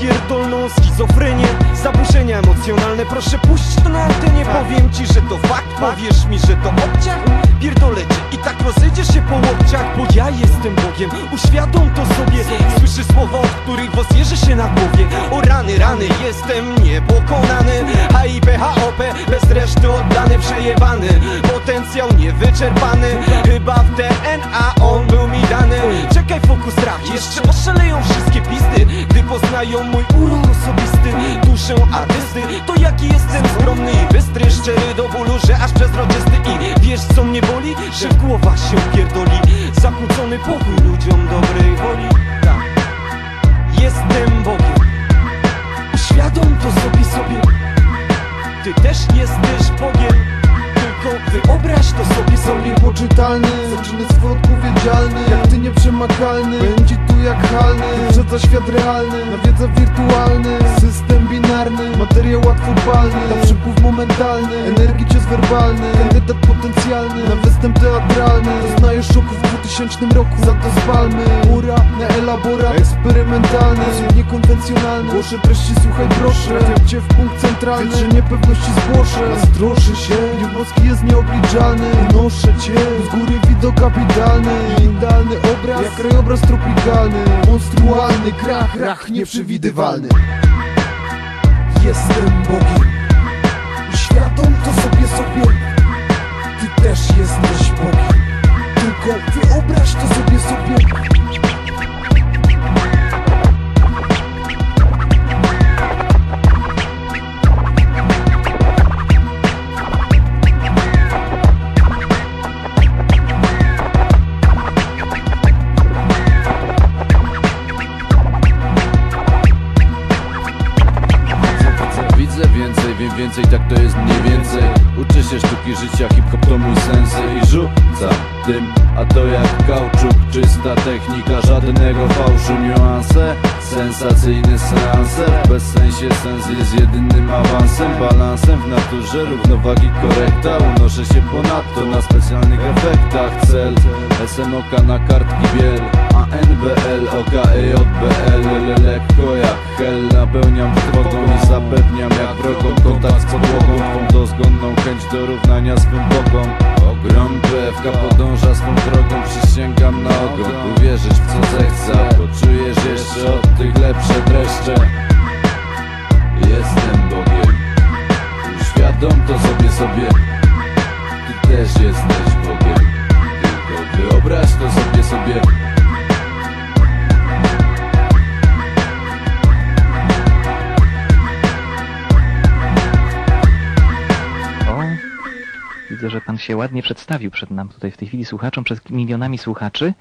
pierdolną schizofrenię Zaburzenia emocjonalne, proszę puść to na antenie. Powiem ci, że to fakt, powiesz mi, że to obciach. Pierdolę cię. tak rozejdziesz się po łokciach Bo ja jestem Bogiem, uświadom to sobie. Słyszysz słowa, od których jeży się na głowie. O rany, rany, jestem niepokonany. HIP, HOP, bez reszty oddany, przejebany. Potencjał niewyczerpany. Chyba w DNA on był mi dany. Czekaj, fokus strach, jeszcze oszaleją wszystkie pisty Gdy poznają mój urok osobisty. Duszę artysty, to jaki jestem skromny i bystry Szczery do bólu, pokój ludziom dobrej woli. Tak, jestem Bogiem. Uświadom to sobie sobie. Ty też jesteś Bogiem. Tylko wyobraź to sobie sobie Niepoczytalny, zaczyny swój odpowiedzialny. Jak ty nieprzemakalny, będzie tu jak halny. Wyprzedza świat realny, na wiedzę wirtualny. System binarny, materiał łatwopalny Na przypływ momentalny, energiciec werbalny. Kandydat potencjalny, na występ teatralny. Doznajesz szoku w 2000 roku, za to spalmy Ura na elaborat, eksperymentalny Sposób niekonwencjonalny, głoszę treści, słuchaj proszę. Cię w punkt centralny, że niepewności zgłoszę. Nastroszę się, nieboski jest nieobliczalny. Noszę cię, z góry widok kapitalny. Idealny obraz, jak krajobraz tropikalny. Monstrualny krach, rach nieprzewidywalny. Jestem Bogiem więcej, tak to jest mniej więcej. Uczę się sztuki życia, hip-hop to mój sens I rzucam tym, a to jak kauczuk. Czysta technika, żadnego fałszu. Niuanse, sensacyjny seanser Bez sensie sens jest jedynym awansem. Balansem w naturze, równowagi korekta ponadto na specjalnych efektach Cel, SMOK na kartki biel. A NBL, OKEJBL Lekko jak hel, napełniam trwogą i zapewniam jak wrogom Kontakt z podłogą, twą dozgonną chęć do równania swym bokom Ogrom PFK podąża swą drogą, przysięgam na ogon Uwierzysz w co zechce, poczujesz jeszcze od tych lepsze dreszcze. Jestem Bogiem, uświadom to sobie sobie Bogiem, tylko wyobraź to sobie sobie widzę, że pan się ładnie przedstawił przed nam tutaj w tej chwili słuchaczom, przed milionami słuchaczy.